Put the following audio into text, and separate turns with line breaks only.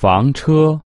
房车。